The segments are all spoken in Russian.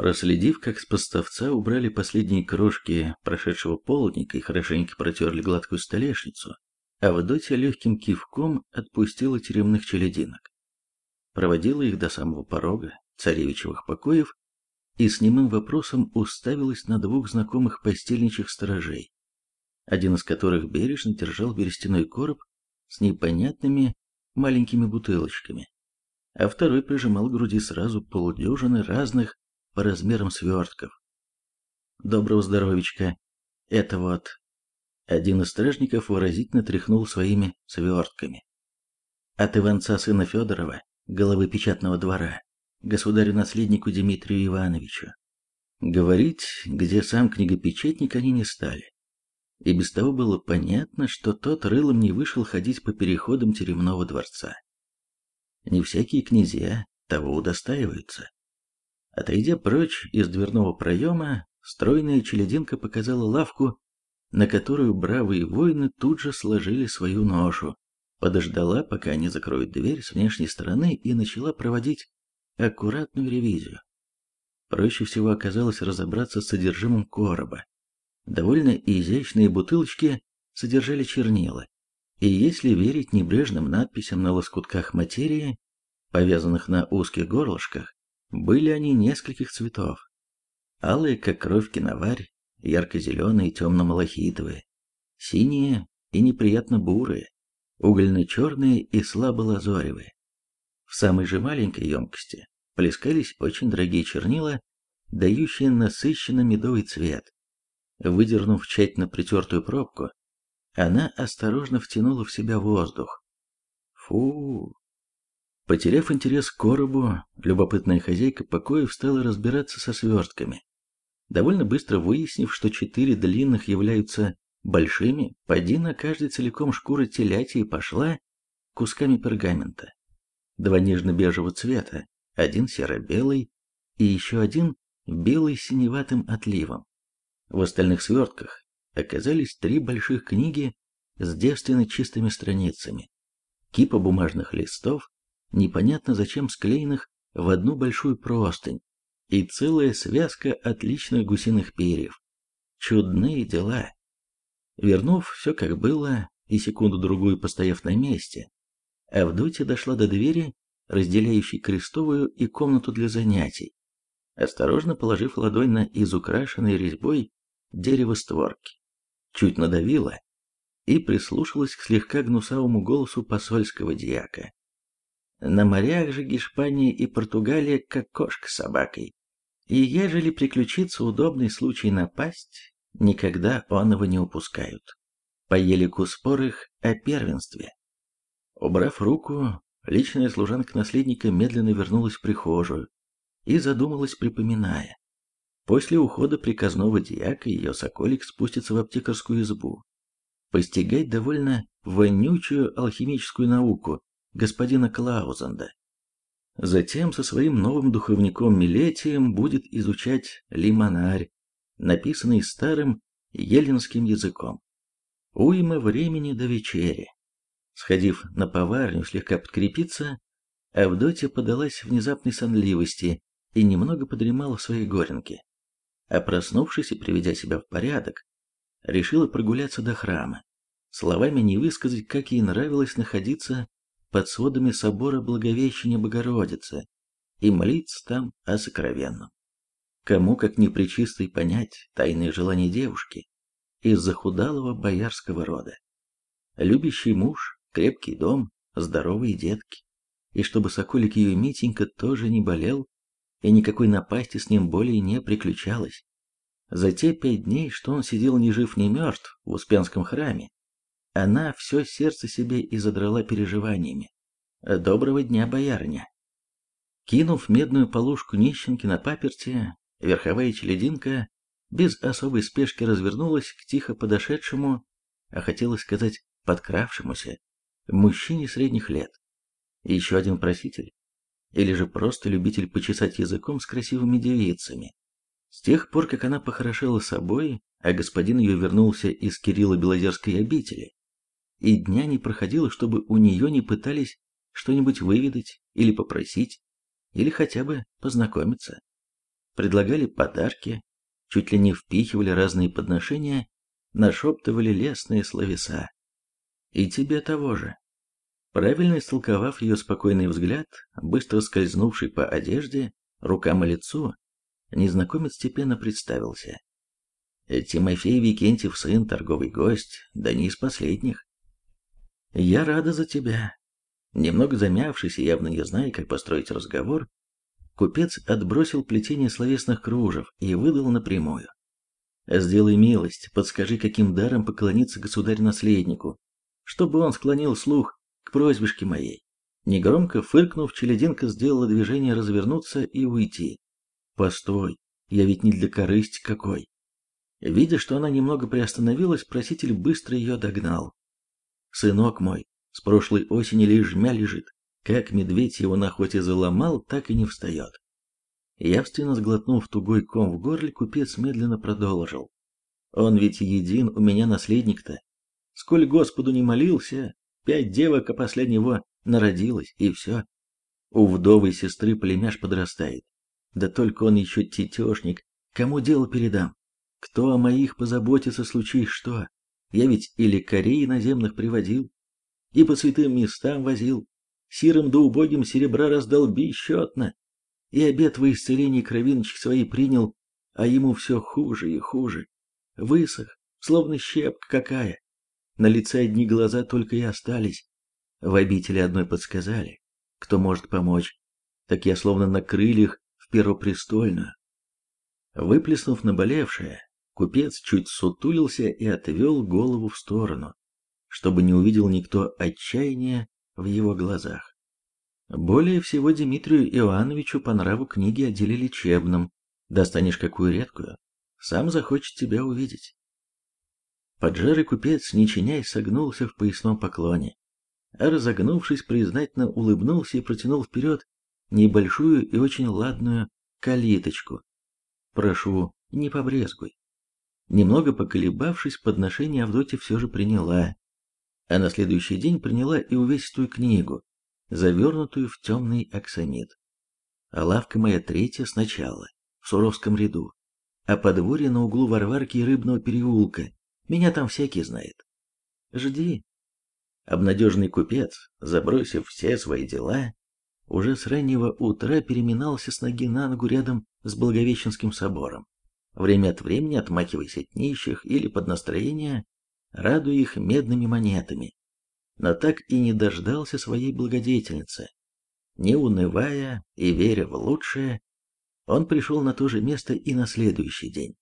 Проследив, как с поставца убрали последние крошки прошедшего полдника и хорошенько протерли гладкую столешницу, Авдотья легким кивком отпустила теремных челядинок. Проводила их до самого порога царевичевых покоев и с немым вопросом уставилась на двух знакомых постельничьих сторожей, один из которых бережно держал берестяной короб с непонятными маленькими бутылочками, а второй прижимал к груди сразу полдюжины разных по размерам свертков. Доброго здоровичка. Это вот... Один из стражников выразительно тряхнул своими свертками. От Иванца сына Федорова, головы печатного двора, государю-наследнику Дмитрию Ивановичу. Говорить, где сам книгопечатник, они не стали. И без того было понятно, что тот рылом не вышел ходить по переходам теремного дворца. Не всякие князья того удостаиваются. Отойдя прочь из дверного проема, стройная челядинка показала лавку, на которую бравые воины тут же сложили свою ношу, подождала, пока они закроют дверь с внешней стороны и начала проводить аккуратную ревизию. Проще всего оказалось разобраться с содержимым короба. Довольно изящные бутылочки содержали чернила, и если верить небрежным надписям на лоскутках материи, повязанных на узких горлышках, были они нескольких цветов. Алые, как кровь киноварь, ярко-зеленые, темно-малахитовые, синие и неприятно бурые, угольно-черные и слабо-лазоревые. В самой же маленькой емкости плескались очень дорогие чернила, дающие насыщенно медовый цвет. Выдернув тщательно притертую пробку, она осторожно втянула в себя воздух. Фу, Потеряв интерес к коробу, любопытная хозяйка покоев стала разбираться со свертками. Довольно быстро выяснив, что четыре длинных являются большими, поди на каждой целиком шкура теляти и пошла кусками пергамента. Два нежно-бежевого цвета, один серо-белый и еще один белый с синеватым отливом. В остальных свертках оказались три больших книги с девственно чистыми страницами, кипа бумажных листов, непонятно зачем склеенных в одну большую простынь, и целая связка отличных гусиных перьев. Чудные дела. Вернув все как было и секунду-другую постояв на месте, Авдотья дошла до двери, разделяющей крестовую и комнату для занятий, осторожно положив ладонь на изукрашенной резьбой дерево створки. Чуть надавила и прислушалась к слегка гнусавому голосу посольского дьяка. На морях же Гешпания и Португалия как кошка с собакой. И ежели приключится удобный случай напасть, никогда он его не упускают. По елику спор их о первенстве. Убрав руку, личная служанка наследника медленно вернулась в прихожую и задумалась, припоминая. После ухода приказного дьяка ее соколик спустится в аптекарскую избу, постигать довольно вонючую алхимическую науку, господина Клаузенда. Затем со своим новым духовником Милетием будет изучать лимонарь, написанный старым еленским языком. Уйма времени до вечери. Сходив на поварню слегка подкрепиться, Авдотья подалась внезапной сонливости и немного подремала в своей горенке. А проснувшись и приведя себя в порядок, решила прогуляться до храма. Словами не высказать, как ей нравилось находиться под сводами собора Благовещения Богородицы и молиться там о сокровенном. Кому, как не причистой, понять тайные желания девушки из захудалого боярского рода. Любящий муж, крепкий дом, здоровые детки. И чтобы соколик ее Митенька тоже не болел, и никакой напасти с ним более не приключалось. За те пять дней, что он сидел ни жив, ни мертв в Успенском храме, она все сердце себе и задрала переживаниями. «Доброго дня, боярня!» Кинув медную полушку нищенки на паперти, верховая челединка без особой спешки развернулась к тихо подошедшему, а хотелось сказать подкравшемуся, мужчине средних лет. Еще один проситель? Или же просто любитель почесать языком с красивыми девицами? С тех пор, как она похорошела собой, а господин ее вернулся из Кирилла Белозерской обители, и дня не проходило, чтобы у нее не пытались что-нибудь выведать или попросить, или хотя бы познакомиться. предлагали подарки, чуть ли не впихивали разные подношения, нашептывали лестные словеса. И тебе того же. Правильно истолковав ее спокойный взгляд, быстро скользнувший по одежде, рукам и лицу, незнакомец степенно представился. Тимофей Викентьев сын, торговый гость, да не из последних. Я рада за тебя. Немного замявшись и явно не зная, как построить разговор, купец отбросил плетение словесных кружев и выдал напрямую. Сделай милость, подскажи, каким даром поклониться государь-наследнику, чтобы он склонил слух к просьбешке моей. Негромко фыркнув, челядинка сделала движение развернуться и уйти. Постой, я ведь не для корысти какой. Видя, что она немного приостановилась, проситель быстро ее догнал. Сынок мой, с прошлой осени лежмя лежит. Как медведь его на охоте заломал, так и не встает. Явственно сглотнув тугой ком в горле, купец медленно продолжил. Он ведь един у меня наследник-то. Сколь Господу не молился, пять девок, а после него народилось, и все. У вдовой сестры племяш подрастает. Да только он еще тетешник, кому дело передам? Кто о моих позаботится, случись что? Я ведь и лекарей наземных приводил, и по святым местам возил, сирым да убогим серебра раздал бесчетно, и обет во исцелении кровиночек свои принял, а ему все хуже и хуже. Высох, словно щепка какая. На лице одни глаза только и остались. В обители одной подсказали, кто может помочь. Так я словно на крыльях в первопрестольную. Выплеснув наболевшее, купец чуть сутулился и отвел голову в сторону, чтобы не увидел никто отчаяния в его глазах. Более всего Дмитрию Иоанновичу по нраву книги о деле лечебном. Достанешь какую редкую, сам захочет тебя увидеть. Поджарый купец, не чинясь, согнулся в поясном поклоне, а разогнувшись, признательно улыбнулся и протянул вперед небольшую и очень ладную калиточку. Прошу, не побрезгуй. Немного поколебавшись, подношение Авдотья все же приняла, а на следующий день приняла и увесистую книгу, завернутую в темный аксамит. А лавка моя третья сначала, в Суровском ряду, а подворье на углу Варварки и Рыбного переулка. Меня там всякий знает. Жди. Обнадежный купец, забросив все свои дела, уже с раннего утра переминался с ноги на ногу рядом с Благовещенским собором, время от времени отмахиваясь от нищих или под настроение, радуя их медными монетами, но так и не дождался своей благодетельницы. Не унывая и веря в лучшее, он пришел на то же место и на следующий день.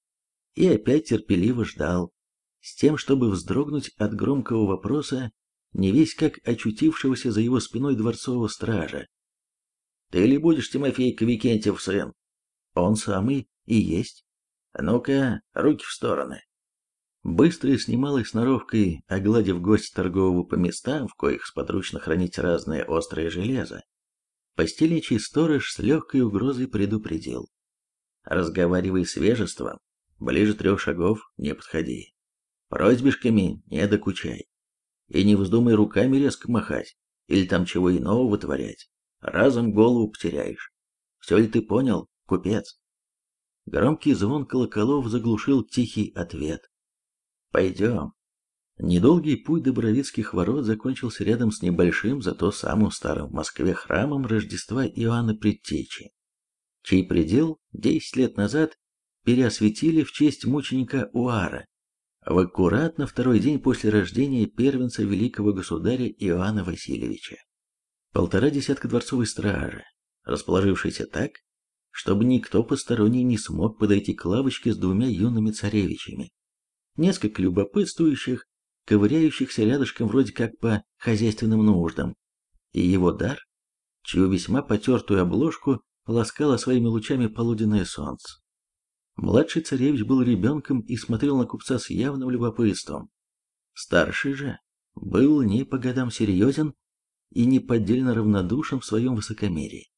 И опять терпеливо ждал, с тем, чтобы вздрогнуть от громкого вопроса, не весь как очутившегося за его спиной дворцового стража. «Ты ли будешь Тимофей Викентьев сын?» «Он самый и есть. Ну-ка, руки в стороны». Быстро и с немалой сноровкой, огладив гость торгового по местам, в коих сподручно хранить разное острое железо, постеличий сторож с легкой угрозой предупредил. Разговаривай с вежеством, ближе трех шагов не подходи. Просьбишками не докучай. И не вздумай руками резко махать, или там чего иного вытворять. Разом голову потеряешь. Все ли ты понял, купец? Громкий звон колоколов заглушил тихий ответ. Пойдем. Недолгий путь до Боровицких ворот закончился рядом с небольшим, зато самым старым в Москве храмом Рождества Иоанна Предтечи, чей предел десять лет назад переосветили в честь мученика Уара, в аккуратно второй день после рождения первенца великого государя Иоанна Васильевича. Полтора десятка дворцовой стражи, расположившейся так, чтобы никто посторонний не смог подойти к лавочке с двумя юными царевичами несколько любопытствующих, ковыряющихся рядышком вроде как по хозяйственным нуждам, и его дар, чью весьма потертую обложку ласкало своими лучами полуденное солнце. Младший царевич был ребенком и смотрел на купца с явным любопытством. Старший же был не по годам серьезен и неподдельно равнодушен в своем высокомерии.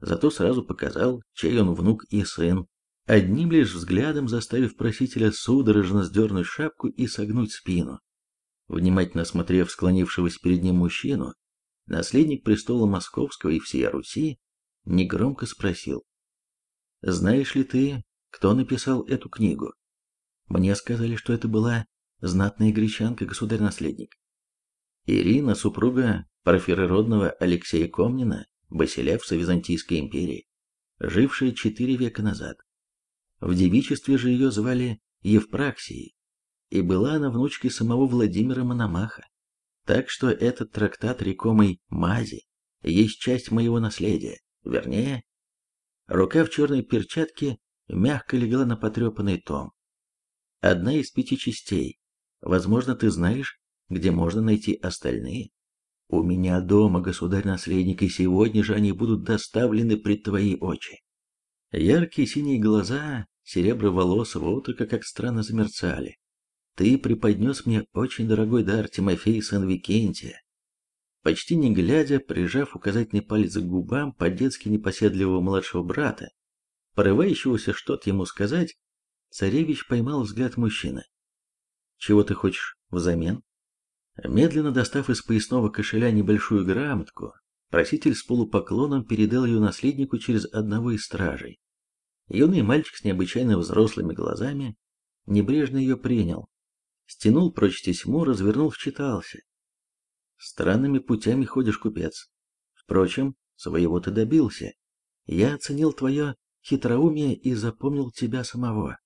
Зато сразу показал, чей он внук и сын, одним лишь взглядом заставив просителя судорожно сдернуть шапку и согнуть спину. Внимательно осмотрев склонившегося перед ним мужчину, наследник престола Московского и всей Руси негромко спросил. знаешь ли ты, кто написал эту книгу? Мне сказали, что это была знатная гречанка, государь-наследник. Ирина, супруга парфирородного Алексея Комнина, Басилевса Византийской империи, жившая четыре века назад. В девичестве же ее звали Евпраксией, и была она внучкой самого Владимира Мономаха. Так что этот трактат рекомой Мази есть часть моего наследия, вернее, рука в черной перчатке мягко легла на потрепанный том. Одна из пяти частей. Возможно, ты знаешь, где можно найти остальные. У меня дома, государь-наследник, и сегодня же они будут доставлены пред твои очи. Яркие синие глаза, серебро волос вот и как странно замерцали. Ты преподнес мне очень дорогой дар, Тимофей, сын Викентия. Почти не глядя, прижав указательный палец к губам по-детски непоседливого младшего брата, порывающегося что-то ему сказать, царевич поймал взгляд мужчины. «Чего ты хочешь взамен?» Медленно достав из поясного кошеля небольшую грамотку, проситель с полупоклоном передал ее наследнику через одного из стражей. Юный мальчик с необычайно взрослыми глазами небрежно ее принял, стянул прочь тесьму, развернул, вчитался. Странными путями ходишь, купец. Впрочем, своего ты добился. Я оценил твое хитроумие и запомнил тебя самого.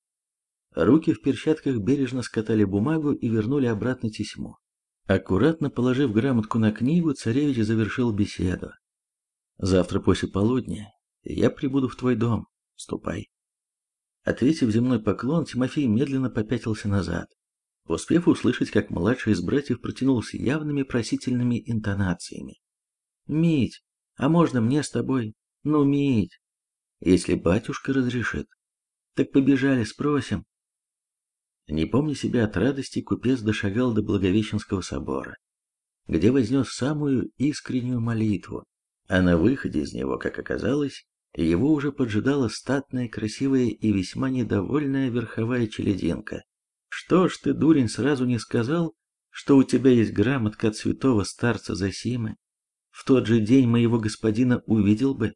Руки в перчатках бережно скатали бумагу и вернули обратно тесьму. Аккуратно положив грамотку на книгу, царевич завершил беседу. «Завтра после полудня я прибуду в твой дом. Ступай». Ответив земной поклон, Тимофей медленно попятился назад, успев услышать, как младший из братьев протянулся явными просительными интонациями. «Мить, а можно мне с тобой? Ну, Мить, если батюшка разрешит. Так побежали, спросим». Не помня себя от радости, купец дошагал до Благовещенского собора, где вознес самую искреннюю молитву, а на выходе из него, как оказалось, его уже поджидала статная, красивая и весьма недовольная верховая челединка. «Что ж ты, дурень, сразу не сказал, что у тебя есть грамотка от святого старца Засимы? В тот же день моего господина увидел бы,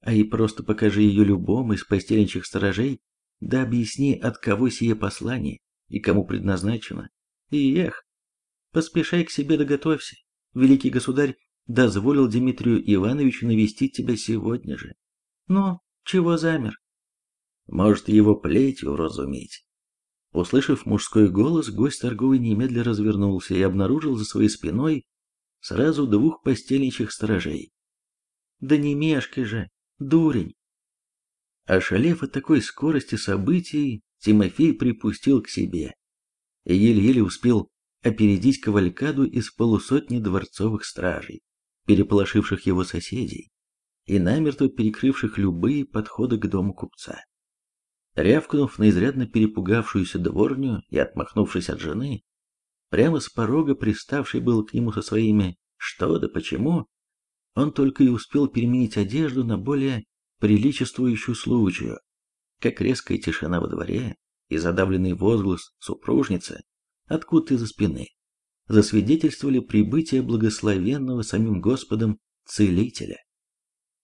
а и просто покажи ее любому из постельничьих сторожей, да объясни, от кого сие послание и кому предназначено. И эх, поспешай к себе да готовься. Великий государь дозволил Дмитрию Ивановичу навестить тебя сегодня же. Ну, чего замер? Может, его плетью вразумить? Услышав мужской голос, гость торговый немедля развернулся и обнаружил за своей спиной сразу двух постельничьих сторожей. Да не мешкай же, дурень! Ошалев от такой скорости событий, Тимофей припустил к себе еле-еле успел опередить кавалькаду из полусотни дворцовых стражей, переполошивших его соседей и намертво перекрывших любые подходы к дому купца. Рявкнув на изрядно перепугавшуюся дворню и отмахнувшись от жены, прямо с порога приставший был к нему со своими «что да почему», он только и успел переменить одежду на более приличествующую случаю, как резкая тишина во дворе и задавленный возглас супружницы откуда из-за спины засвидетельствовали прибытие благословенного самим Господом Целителя.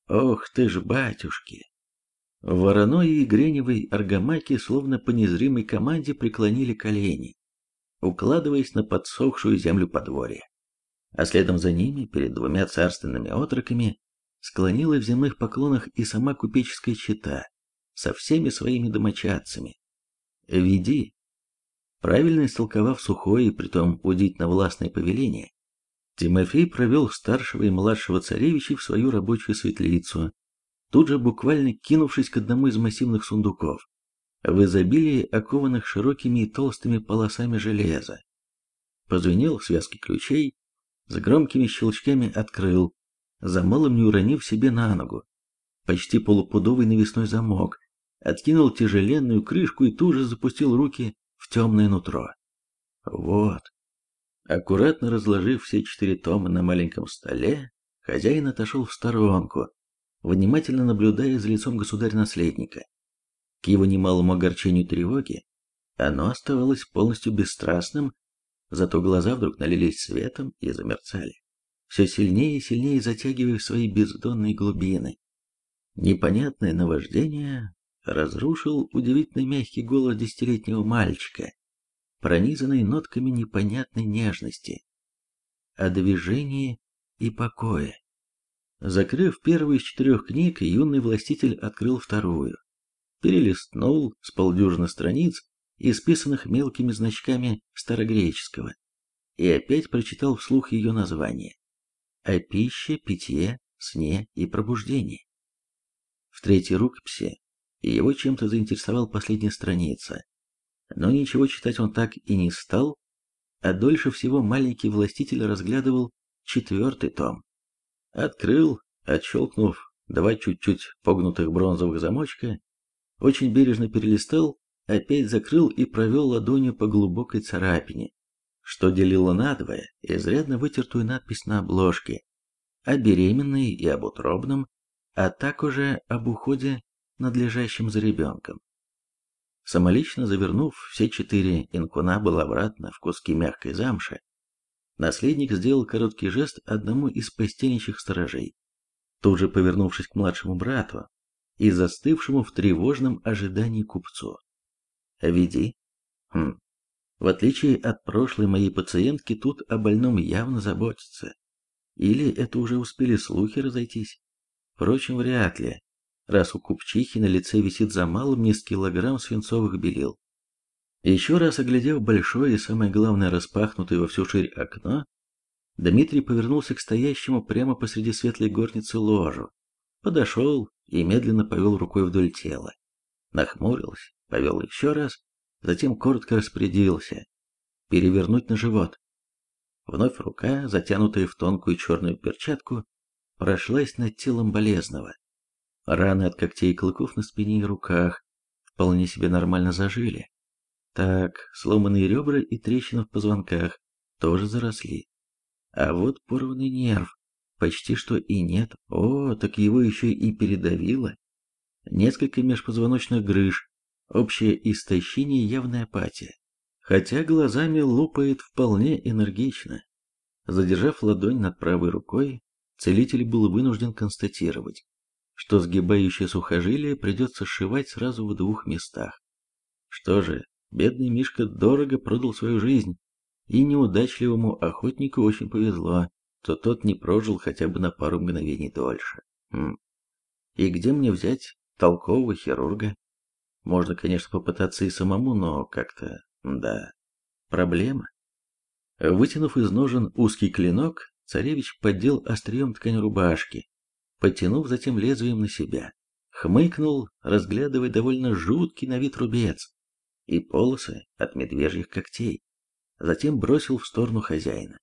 Ох ты ж, батюшки! Вороной и Греневой аргамаки словно по незримой команде преклонили колени, укладываясь на подсохшую землю подворья. А следом за ними, перед двумя царственными отроками, склонила в земных поклонах и сама купеческая чета, со всеми своими домочадцами. «Веди». Правильно истолковав сухое и притом удивительно властное повеление, Тимофей провел старшего и младшего царевичей в свою рабочую светлицу, тут же буквально кинувшись к одному из массивных сундуков, в изобилии окованных широкими и толстыми полосами железа. Позвенел в связке ключей, с громкими щелчками открыл, за малым не уронив себе на ногу, почти полупудовый навесной замок, откинул тяжеленную крышку и тут же запустил руки в темное нутро. Вот. Аккуратно разложив все четыре тома на маленьком столе, хозяин отошел в сторонку, внимательно наблюдая за лицом государя-наследника. К его немалому огорчению тревоги, оно оставалось полностью бесстрастным, зато глаза вдруг налились светом и замерцали, все сильнее и сильнее затягивая в свои бездонные глубины. Непонятное наваждение разрушил удивительно мягкий голос десятилетнего мальчика, пронизанный нотками непонятной нежности, о движении и покое. Закрыв первую из четырех книг, юный властитель открыл вторую, перелистнул с полдюжины страниц, исписанных мелкими значками старогреческого, и опять прочитал вслух ее название «О пище, питье, сне и пробуждении». В третьей рукописи его чем-то заинтересовала последняя страница, но ничего читать он так и не стал, а дольше всего маленький властитель разглядывал четвертый том. Открыл, отщелкнув два чуть-чуть погнутых бронзовых замочка, очень бережно перелистал, опять закрыл и провел ладонью по глубокой царапине, что делило надвое изрядно вытертую надпись на обложке о беременной и об утробном, а так уже об уходе надлежащим за ребенком. Самолично завернув все четыре инкунабула обратно в куски мягкой замши, наследник сделал короткий жест одному из постельничьих сторожей, тут же повернувшись к младшему брату и застывшему в тревожном ожидании купцу. «Веди». Хм. В отличие от прошлой моей пациентки, тут о больном явно заботятся. Или это уже успели слухи разойтись? Впрочем, вряд ли раз у купчихи на лице висит за малым низкий килограмм свинцовых белил. Еще раз оглядев большое и самое главное распахнутое во всю ширь окно, Дмитрий повернулся к стоящему прямо посреди светлой горницы ложу, подошел и медленно повел рукой вдоль тела. Нахмурился, повел еще раз, затем коротко распорядился. Перевернуть на живот. Вновь рука, затянутая в тонкую черную перчатку, прошлась над телом болезного. Раны от когтей и клыков на спине и руках вполне себе нормально зажили. Так, сломанные ребра и трещины в позвонках тоже заросли. А вот порванный нерв почти что и нет. О, так его еще и передавило. Несколько межпозвоночных грыж, общее истощение явная апатия. Хотя глазами лупает вполне энергично. Задержав ладонь над правой рукой, целитель был вынужден констатировать, что сгибающее сухожилие придется сшивать сразу в двух местах. Что же, бедный Мишка дорого продал свою жизнь, и неудачливому охотнику очень повезло, то тот не прожил хотя бы на пару мгновений дольше. Хм. И где мне взять толкового хирурга? Можно, конечно, попытаться и самому, но как-то, да, проблема. Вытянув из ножен узкий клинок, царевич поддел острием ткань рубашки, потянув затем лезвием на себя. Хмыкнул, разглядывая довольно жуткий на вид рубец и полосы от медвежьих когтей. Затем бросил в сторону хозяина.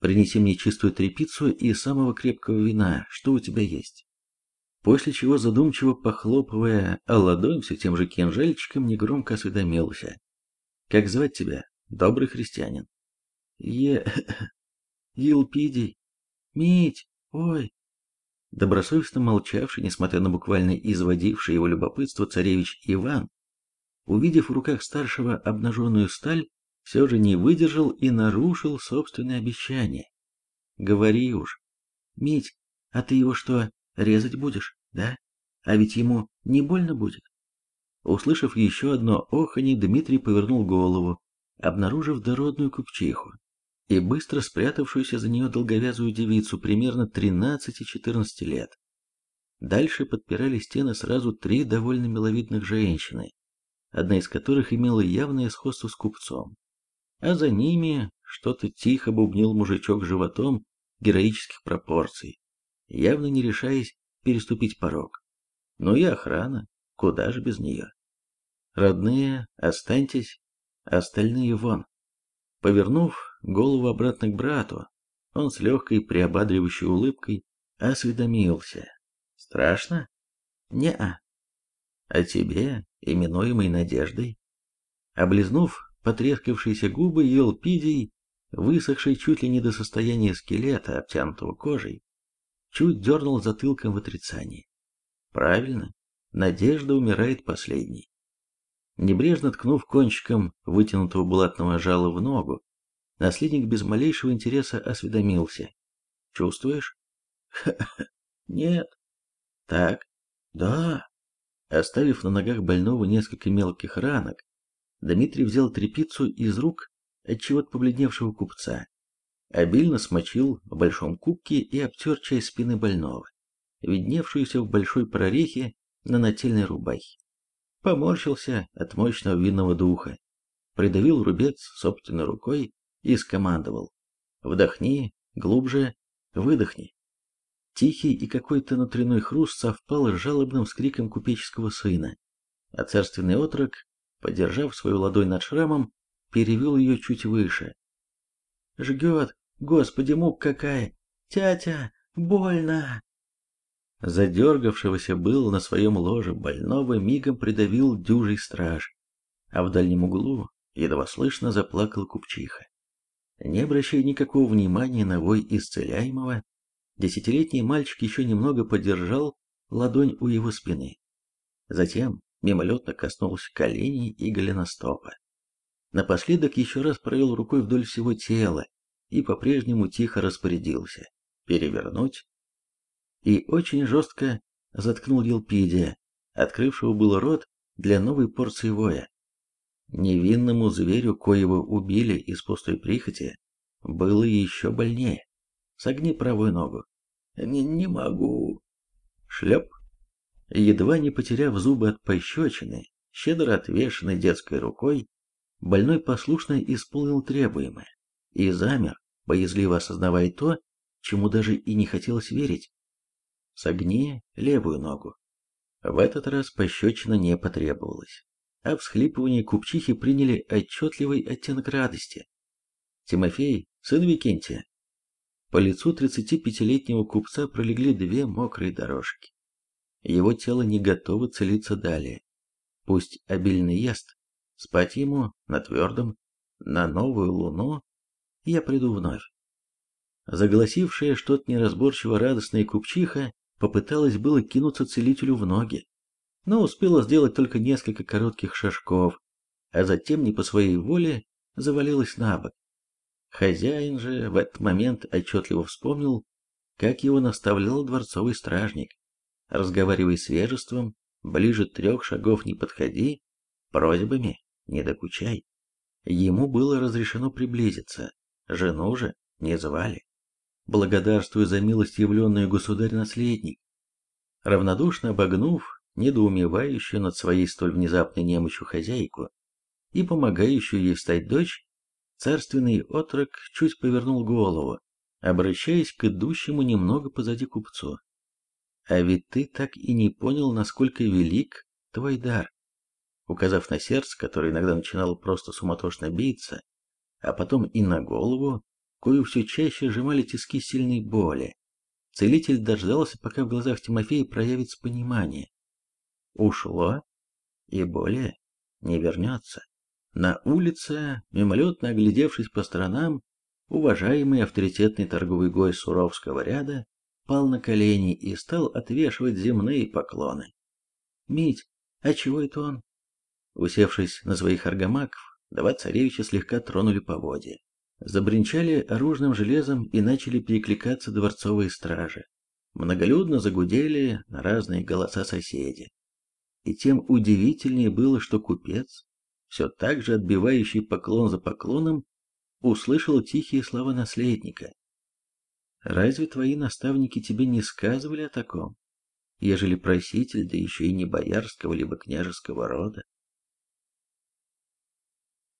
«Принеси мне чистую тряпицу и самого крепкого вина, что у тебя есть». После чего, задумчиво похлопывая о ладонь все тем же кинжальчиком, негромко осведомился. «Как звать тебя, добрый христианин?» «Е... Елпидий. Мить, ой, Добросовестно молчавший, несмотря на буквально изводившее его любопытство, царевич Иван, увидев в руках старшего обнаженную сталь, все же не выдержал и нарушил собственное обещание. «Говори уж. Мить, а ты его что, резать будешь, да? А ведь ему не больно будет?» Услышав еще одно оханье, Дмитрий повернул голову, обнаружив дородную купчиху, и быстро спрятавшуюся за нее долговязую девицу примерно 13-14 лет. Дальше подпирали стены сразу три довольно миловидных женщины, одна из которых имела явное сходство с купцом. А за ними что-то тихо бубнил мужичок животом героических пропорций, явно не решаясь переступить порог. Ну и охрана, куда же без нее. Родные, останьтесь, остальные вон. Повернув голову обратно к брату, он с легкой приободривающей улыбкой осведомился. «Страшно?» «Не-а». «А тебе, именуемой Надеждой?» Облизнув потрескавшиеся губы, Елпидий, высохший чуть ли не до состояния скелета, обтянутого кожей, чуть дернул затылком в отрицании. «Правильно, Надежда умирает последней». Небрежно ткнув кончиком вытянутого булатного жала в ногу, Наследник без малейшего интереса осведомился. «Чувствуешь?» «Ха-ха, нет». «Так, да». Оставив на ногах больного несколько мелких ранок, Дмитрий взял трепицу из рук от чего-то побледневшего купца, обильно смочил в большом кубке и обтер часть спины больного, видневшуюся в большой прорехе на нательной рубахе. Поморщился от мощного винного духа, придавил рубец собственной рукой и скомандовал «Вдохни, глубже, выдохни». Тихий и какой-то внутренний хруст совпал с жалобным скриком купеческого сына, а царственный отрок, подержав свою ладонь над шрамом, перевел ее чуть выше. «Жгет! Господи, мук какая! Тятя, больно!» Задергавшегося был на своем ложе больного мигом придавил дюжий страж, а в дальнем углу едва слышно заплакал купчиха. Не обращая никакого внимания на вой исцеляемого, десятилетний мальчик еще немного подержал ладонь у его спины. Затем мимолетно коснулся коленей и голеностопа. Напоследок еще раз провел рукой вдоль всего тела и по-прежнему тихо распорядился перевернуть и очень жестко заткнул Елпидия, открывшего был рот для новой порции воя. Невинному зверю, коего убили из пустой прихоти, было еще больнее. Согни правую ногу. Не, не могу. Шлеп. Едва не потеряв зубы от пощечины, щедро отвешенной детской рукой, больной послушно исполнил требуемое и замер, боязливо осознавая то, чему даже и не хотелось верить. Согни левую ногу. В этот раз пощечина не потребовалась а всхлипывания купчихи приняли отчетливый оттенок радости. Тимофей, сын Викентия. По лицу 35-летнего купца пролегли две мокрые дорожки. Его тело не готово целиться далее. Пусть обильно ест, спать ему на твердом, на новую луну я приду вновь. Загласившая что-то неразборчиво радостная купчиха попыталась было кинуться целителю в ноги, но успела сделать только несколько коротких шажков, а затем не по своей воле завалилась на бок. Хозяин же в этот момент отчетливо вспомнил, как его наставлял дворцовый стражник. Разговаривай с вежеством, ближе трех шагов не подходи, просьбами не докучай. Ему было разрешено приблизиться, жену же не звали. Благодарствую за милость явленную государь-наследник. Равнодушно обогнув недоумевающую над своей столь внезапной немощью хозяйку и помогающую ей встать дочь, царственный отрок чуть повернул голову, обращаясь к идущему немного позади купцу. «А ведь ты так и не понял, насколько велик твой дар». Указав на сердце, которое иногда начинало просто суматошно биться, а потом и на голову, кою все чаще сжимали тиски сильной боли, целитель дождался, пока в глазах Тимофея проявится понимание ушло и более не вернется. На улице, мимолетно оглядевшись по сторонам, уважаемый авторитетный торговый гой Суровского ряда пал на колени и стал отвешивать земные поклоны. «Мить, а чего это он?» Усевшись на своих аргамаков, два царевича слегка тронули поводья. Забринчали оружным железом и начали перекликаться дворцовые стражи. Многолюдно загудели на разные голоса соседи и тем удивительнее было, что купец, все так же отбивающий поклон за поклоном, услышал тихие слова наследника. «Разве твои наставники тебе не сказывали о таком, ежели проситель, да еще и не боярского либо княжеского рода,